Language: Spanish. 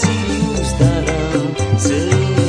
se instala. Se